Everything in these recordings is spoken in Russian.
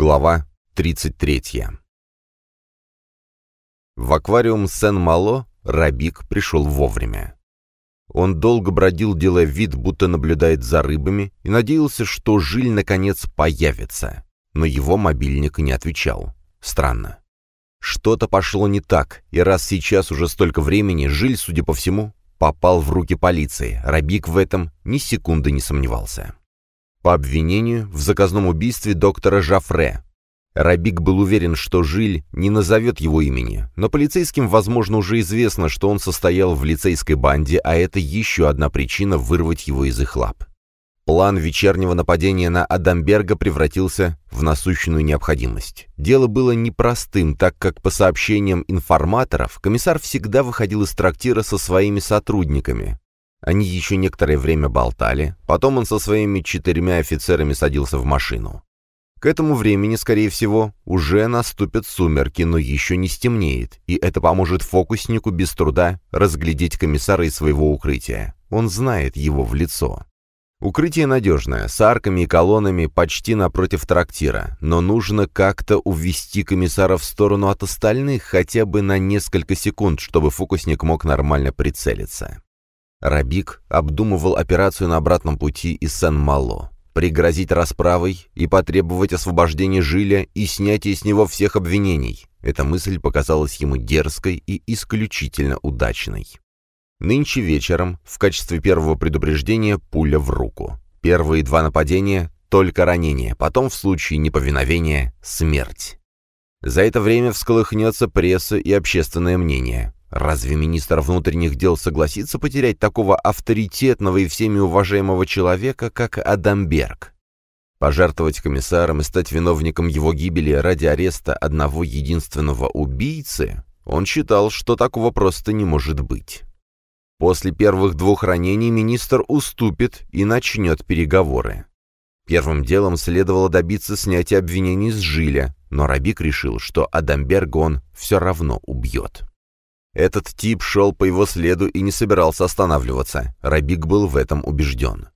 Глава 33. В аквариум Сен-Мало Рабик пришел вовремя. Он долго бродил, делая вид, будто наблюдает за рыбами, и надеялся, что Жиль наконец появится. Но его мобильник не отвечал. Странно. Что-то пошло не так, и раз сейчас уже столько времени, Жиль, судя по всему, попал в руки полиции. Рабик в этом ни секунды не сомневался по обвинению в заказном убийстве доктора Жафре. Рабик был уверен, что Жиль не назовет его имени, но полицейским, возможно, уже известно, что он состоял в лицейской банде, а это еще одна причина вырвать его из их лап. План вечернего нападения на Адамберга превратился в насущную необходимость. Дело было непростым, так как, по сообщениям информаторов, комиссар всегда выходил из трактира со своими сотрудниками, они еще некоторое время болтали, потом он со своими четырьмя офицерами садился в машину. К этому времени, скорее всего, уже наступят сумерки, но еще не стемнеет, и это поможет фокуснику без труда разглядеть комиссара из своего укрытия. Он знает его в лицо. Укрытие надежное, с арками и колоннами почти напротив трактира, но нужно как-то увести комиссара в сторону от остальных хотя бы на несколько секунд, чтобы фокусник мог нормально прицелиться. Рабик обдумывал операцию на обратном пути из Сан-Мало. Пригрозить расправой и потребовать освобождения Жиля и снятия с него всех обвинений. Эта мысль показалась ему дерзкой и исключительно удачной. Нынче вечером, в качестве первого предупреждения, пуля в руку. Первые два нападения — только ранение, потом в случае неповиновения — смерть. За это время всколыхнется пресса и общественное мнение. Разве министр внутренних дел согласится потерять такого авторитетного и всеми уважаемого человека, как Адамберг? Пожертвовать комиссаром и стать виновником его гибели ради ареста одного единственного убийцы? Он считал, что такого просто не может быть. После первых двух ранений министр уступит и начнет переговоры. Первым делом следовало добиться снятия обвинений с Жиля, но Рабик решил, что Адамберга он все равно убьет. Этот тип шел по его следу и не собирался останавливаться. Рабик был в этом убежден.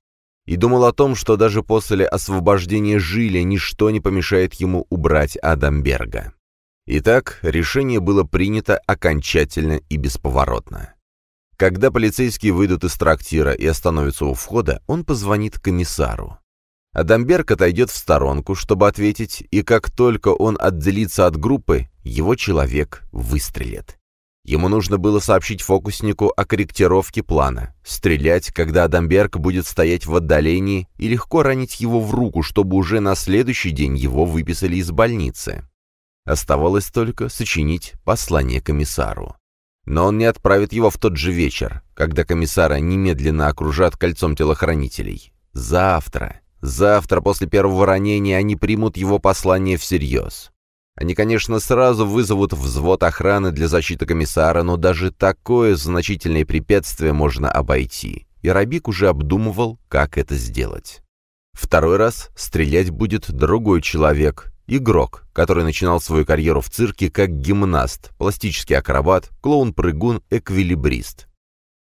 И думал о том, что даже после освобождения Жиля ничто не помешает ему убрать Адамберга. Итак, решение было принято окончательно и бесповоротно. Когда полицейские выйдут из трактира и остановятся у входа, он позвонит комиссару. Адамберг отойдет в сторонку, чтобы ответить, и как только он отделится от группы, его человек выстрелит. Ему нужно было сообщить фокуснику о корректировке плана, стрелять, когда Адамберг будет стоять в отдалении, и легко ранить его в руку, чтобы уже на следующий день его выписали из больницы. Оставалось только сочинить послание комиссару. Но он не отправит его в тот же вечер, когда комиссара немедленно окружат кольцом телохранителей. Завтра, завтра после первого ранения они примут его послание всерьез. Они, конечно, сразу вызовут взвод охраны для защиты комиссара, но даже такое значительное препятствие можно обойти. И Рабик уже обдумывал, как это сделать. Второй раз стрелять будет другой человек, игрок, который начинал свою карьеру в цирке как гимнаст, пластический акробат, клоун-прыгун, эквилибрист.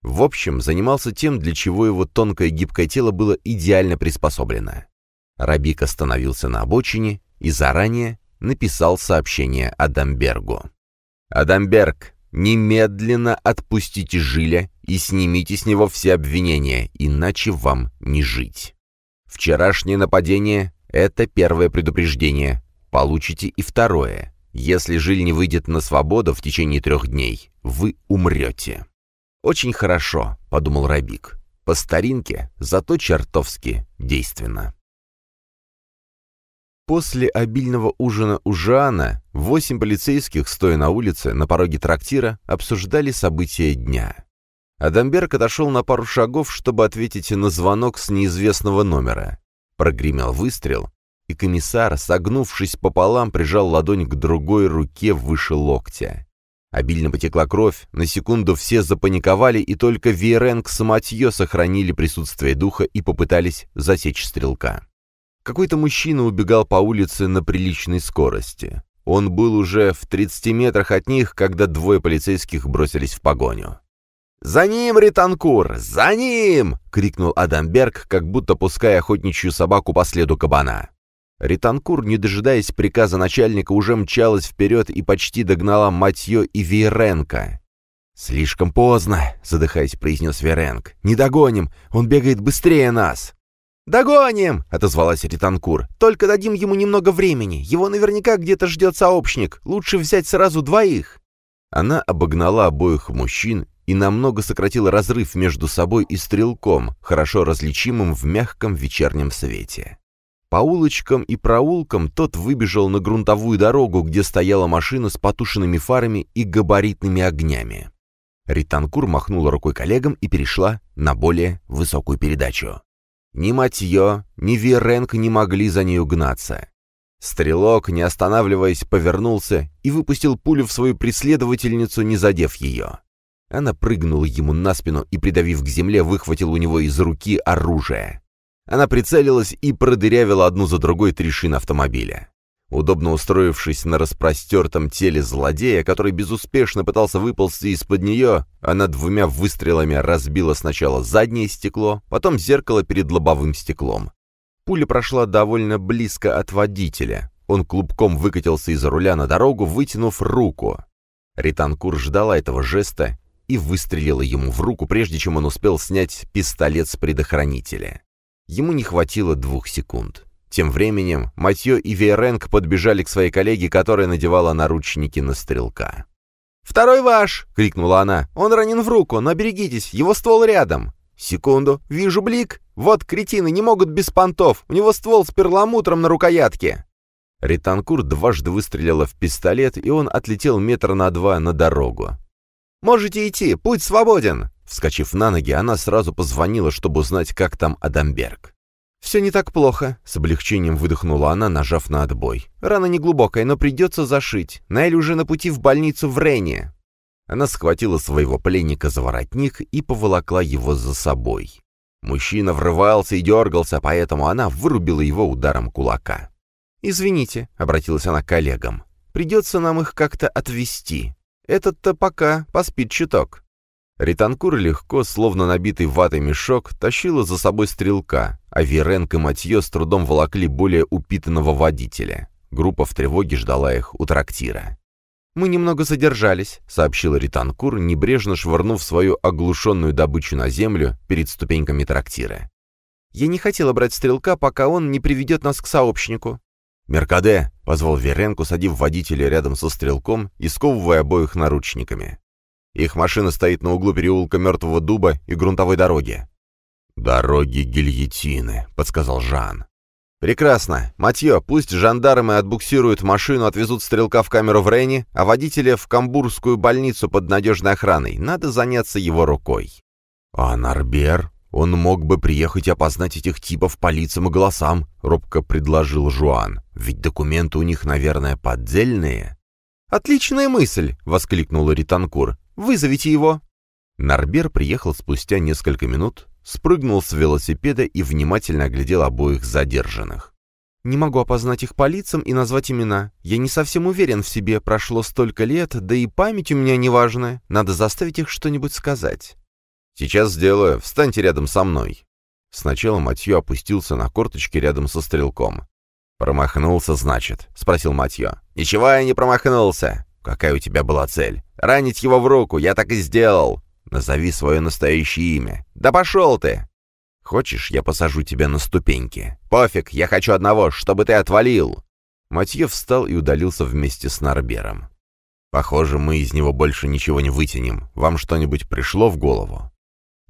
В общем, занимался тем, для чего его тонкое гибкое тело было идеально приспособлено. Рабик остановился на обочине и заранее написал сообщение Адамбергу. «Адамберг, немедленно отпустите Жиля и снимите с него все обвинения, иначе вам не жить. Вчерашнее нападение — это первое предупреждение. Получите и второе. Если Жиль не выйдет на свободу в течение трех дней, вы умрете». «Очень хорошо», — подумал Рабик. «По старинке, зато чертовски действенно». После обильного ужина у Жана восемь полицейских, стоя на улице, на пороге трактира, обсуждали события дня. Адамберг отошел на пару шагов, чтобы ответить на звонок с неизвестного номера. Прогремел выстрел, и комиссар, согнувшись пополам, прижал ладонь к другой руке выше локтя. Обильно потекла кровь, на секунду все запаниковали, и только Виеренг с Матье сохранили присутствие духа и попытались засечь стрелка. Какой-то мужчина убегал по улице на приличной скорости. Он был уже в 30 метрах от них, когда двое полицейских бросились в погоню. «За ним, Ританкур! За ним!» — крикнул Адамберг, как будто пуская охотничью собаку по следу кабана. Ританкур, не дожидаясь приказа начальника, уже мчалась вперед и почти догнала Матье и Виеренко. «Слишком поздно», — задыхаясь, произнес Веренг. «Не догоним! Он бегает быстрее нас!» «Догоним!» — отозвалась Ританкур. «Только дадим ему немного времени. Его наверняка где-то ждет сообщник. Лучше взять сразу двоих». Она обогнала обоих мужчин и намного сократила разрыв между собой и стрелком, хорошо различимым в мягком вечернем свете. По улочкам и проулкам тот выбежал на грунтовую дорогу, где стояла машина с потушенными фарами и габаритными огнями. Ританкур махнула рукой коллегам и перешла на более высокую передачу. Ни Матье, ни Веренк не могли за ней угнаться. Стрелок, не останавливаясь, повернулся и выпустил пулю в свою преследовательницу, не задев ее. Она прыгнула ему на спину и, придавив к земле, выхватила у него из руки оружие. Она прицелилась и продырявила одну за другой три шины автомобиля. Удобно устроившись на распростертом теле злодея, который безуспешно пытался выползти из-под нее, она двумя выстрелами разбила сначала заднее стекло, потом зеркало перед лобовым стеклом. Пуля прошла довольно близко от водителя. Он клубком выкатился из-за руля на дорогу, вытянув руку. Ританкур ждала этого жеста и выстрелила ему в руку, прежде чем он успел снять пистолет с предохранителя. Ему не хватило двух секунд. Тем временем Матье и Вейренг подбежали к своей коллеге, которая надевала наручники на стрелка. «Второй ваш!» — крикнула она. «Он ранен в руку, но берегитесь, его ствол рядом!» «Секунду, вижу блик! Вот, кретины, не могут без понтов! У него ствол с перламутром на рукоятке!» Ританкур дважды выстрелила в пистолет, и он отлетел метр на два на дорогу. «Можете идти, путь свободен!» Вскочив на ноги, она сразу позвонила, чтобы узнать, как там Адамберг. «Все не так плохо», — с облегчением выдохнула она, нажав на отбой. «Рана неглубокая, но придется зашить. Наэль уже на пути в больницу в Рене». Она схватила своего пленника за воротник и поволокла его за собой. Мужчина врывался и дергался, поэтому она вырубила его ударом кулака. «Извините», — обратилась она к коллегам, — «придется нам их как-то отвезти. Этот-то пока поспит чуток». Ританкур легко, словно набитый ватой мешок, тащила за собой стрелка, а Веренк и Матье с трудом волокли более упитанного водителя. Группа в тревоге ждала их у трактира. «Мы немного задержались», — сообщила Ританкур, небрежно швырнув свою оглушенную добычу на землю перед ступеньками трактира. «Я не хотела брать стрелка, пока он не приведет нас к сообщнику». «Меркаде!» — позвал Веренку, садив водителя рядом со стрелком и сковывая обоих наручниками. Их машина стоит на углу переулка Мертвого Дуба и грунтовой дороги». «Дороги гильотины», — подсказал Жан. «Прекрасно. Матье, пусть жандармы отбуксируют машину, отвезут стрелка в камеру в Рейне, а водителя в Камбурскую больницу под надежной охраной. Надо заняться его рукой». «А Нарбер? Он мог бы приехать и опознать этих типов по лицам и голосам», — робко предложил Жуан. «Ведь документы у них, наверное, поддельные». «Отличная мысль!» — воскликнул Ританкур. Вызовите его!» Нарбер приехал спустя несколько минут, спрыгнул с велосипеда и внимательно оглядел обоих задержанных. «Не могу опознать их по лицам и назвать имена. Я не совсем уверен в себе, прошло столько лет, да и память у меня неважная. Надо заставить их что-нибудь сказать». «Сейчас сделаю. Встаньте рядом со мной». Сначала Матьё опустился на корточки рядом со стрелком. «Промахнулся, значит?» — спросил Матьё. «Ничего я не промахнулся. Какая у тебя была цель? Ранить его в руку, я так и сделал. Назови свое настоящее имя. Да пошел ты! Хочешь, я посажу тебя на ступеньки? Пофиг, я хочу одного, чтобы ты отвалил!» Матье встал и удалился вместе с Нарбером. «Похоже, мы из него больше ничего не вытянем. Вам что-нибудь пришло в голову?»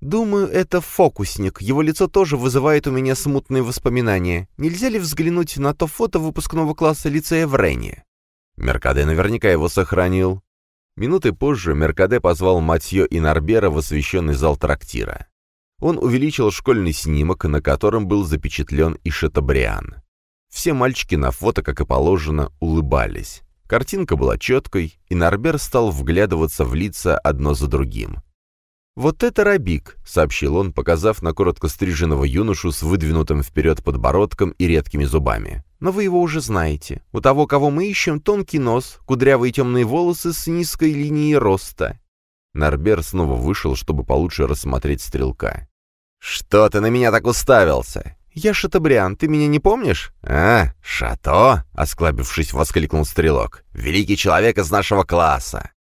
«Думаю, это фокусник. Его лицо тоже вызывает у меня смутные воспоминания. Нельзя ли взглянуть на то фото выпускного класса лицея в Рене?» Меркаде наверняка его сохранил. Минуты позже Меркаде позвал Матье и Нарбера в освещенный зал трактира. Он увеличил школьный снимок, на котором был запечатлен и Шатабриан. Все мальчики на фото, как и положено, улыбались. Картинка была четкой, и Нарбер стал вглядываться в лица одно за другим. «Вот это Рабик», — сообщил он, показав на коротко стриженного юношу с выдвинутым вперед подбородком и редкими зубами. «Но вы его уже знаете. У того, кого мы ищем, тонкий нос, кудрявые темные волосы с низкой линией роста». Нарбер снова вышел, чтобы получше рассмотреть стрелка. «Что ты на меня так уставился? «Я Шатабриан, ты меня не помнишь?» «А, Шато!» — осклабившись, воскликнул стрелок. «Великий человек из нашего класса!»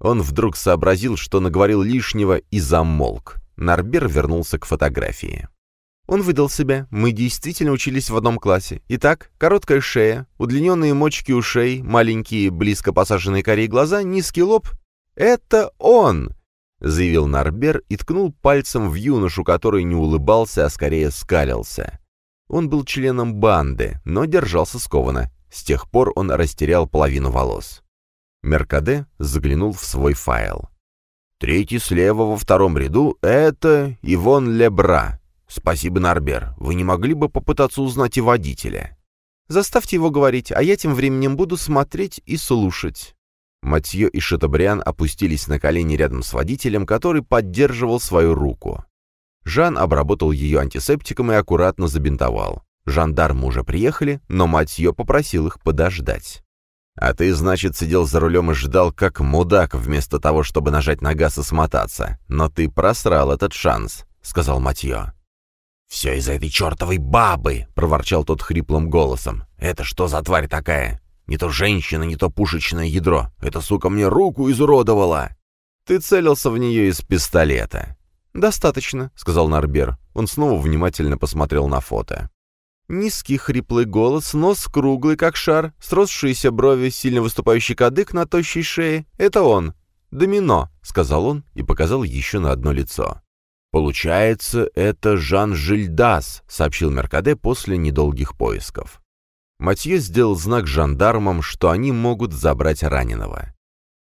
Он вдруг сообразил, что наговорил лишнего, и замолк. Нарбер вернулся к фотографии. Он выдал себя. Мы действительно учились в одном классе. Итак, короткая шея, удлиненные мочки ушей, маленькие, близко посаженные корей глаза, низкий лоб. «Это он!» — заявил Нарбер и ткнул пальцем в юношу, который не улыбался, а скорее скалился. Он был членом банды, но держался скованно. С тех пор он растерял половину волос. Меркаде заглянул в свой файл. «Третий слева во втором ряду — это Ивон Лебра, «Спасибо, Нарбер. Вы не могли бы попытаться узнать и водителя?» «Заставьте его говорить, а я тем временем буду смотреть и слушать». Матье и Шатабриан опустились на колени рядом с водителем, который поддерживал свою руку. Жан обработал ее антисептиком и аккуратно забинтовал. Жандармы уже приехали, но Матье попросил их подождать. «А ты, значит, сидел за рулем и ждал, как мудак, вместо того, чтобы нажать на газ и смотаться. Но ты просрал этот шанс», — сказал Матье. «Все из-за этой чертовой бабы!» — проворчал тот хриплым голосом. «Это что за тварь такая? Не то женщина, не то пушечное ядро. Эта сука мне руку изуродовала!» «Ты целился в нее из пистолета». «Достаточно», — сказал Нарбер. Он снова внимательно посмотрел на фото. Низкий хриплый голос, нос круглый, как шар, сросшиеся брови, сильно выступающий кадык на тощей шее. «Это он». «Домино», — сказал он и показал еще на одно лицо. «Получается, это Жан Жильдас», — сообщил Меркаде после недолгих поисков. Матье сделал знак жандармам, что они могут забрать раненого.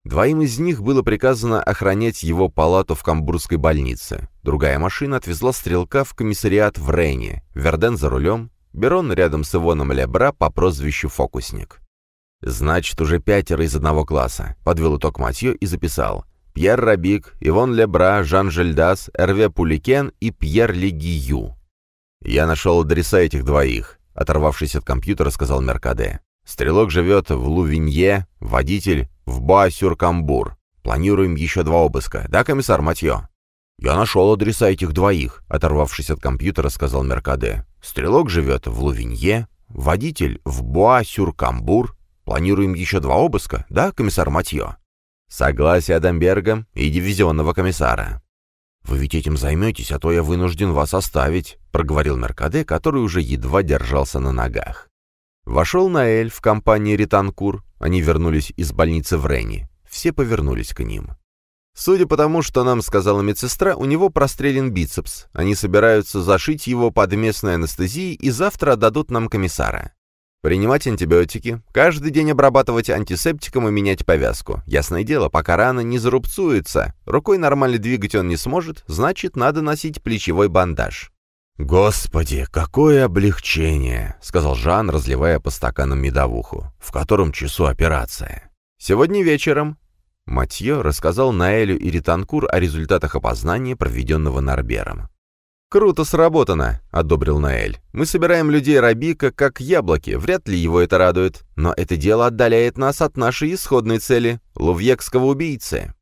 Двоим из них было приказано охранять его палату в Камбургской больнице. Другая машина отвезла стрелка в комиссариат в Рейне, Верден за рулем, Берон рядом с Ивоном Лебра по прозвищу «Фокусник». «Значит, уже пятеро из одного класса», — подвел итог Матье и записал. Пьер Рабик, Ивон Лебра, Жан Жельдас, Эрве Пуликен и Пьер Легию. «Я нашел адреса этих двоих», — оторвавшись от компьютера, сказал Меркаде. «Стрелок живет в Лувинье, водитель в Боа-Сюр-Камбур. Планируем еще два обыска. Да, комиссар Матье?» «Я нашел адреса этих двоих», — оторвавшись от компьютера, сказал Меркаде. «Стрелок живет в Лувинье, водитель в Боа-Сюр-Камбур. Планируем еще два обыска. Да, комиссар Матье?» Согласие Адамберга и дивизионного комиссара. «Вы ведь этим займетесь, а то я вынужден вас оставить», — проговорил Меркаде, который уже едва держался на ногах. Вошел Наэль в компании Ританкур. Они вернулись из больницы в Ренни. Все повернулись к ним. Судя по тому, что нам сказала медсестра, у него прострелен бицепс. Они собираются зашить его под местной анестезией и завтра отдадут нам комиссара. Принимать антибиотики, каждый день обрабатывать антисептиком и менять повязку. Ясное дело, пока рана не зарубцуется, рукой нормально двигать он не сможет, значит, надо носить плечевой бандаж. «Господи, какое облегчение!» — сказал Жан, разливая по стаканам медовуху. «В котором часу операция?» «Сегодня вечером». Матье рассказал Наэлю и Ританкур о результатах опознания, проведенного Нарбером. «Круто сработано», — одобрил Наэль. «Мы собираем людей Рабика как яблоки, вряд ли его это радует. Но это дело отдаляет нас от нашей исходной цели — лувьекского убийцы».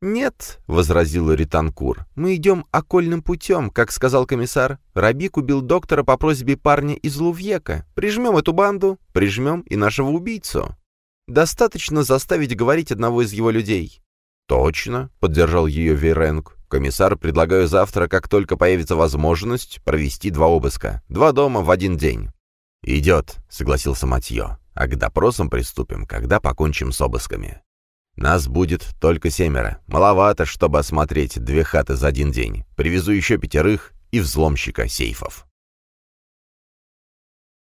«Нет», — возразил Ританкур, — «мы идем окольным путем, как сказал комиссар. Рабик убил доктора по просьбе парня из Лувьека. Прижмем эту банду, прижмем и нашего убийцу. Достаточно заставить говорить одного из его людей». «Точно», — поддержал ее Вейренг. Комиссар, предлагаю завтра, как только появится возможность, провести два обыска. Два дома в один день». «Идет», — согласился Матье. «А к допросам приступим, когда покончим с обысками. Нас будет только семеро. Маловато, чтобы осмотреть две хаты за один день. Привезу еще пятерых и взломщика сейфов».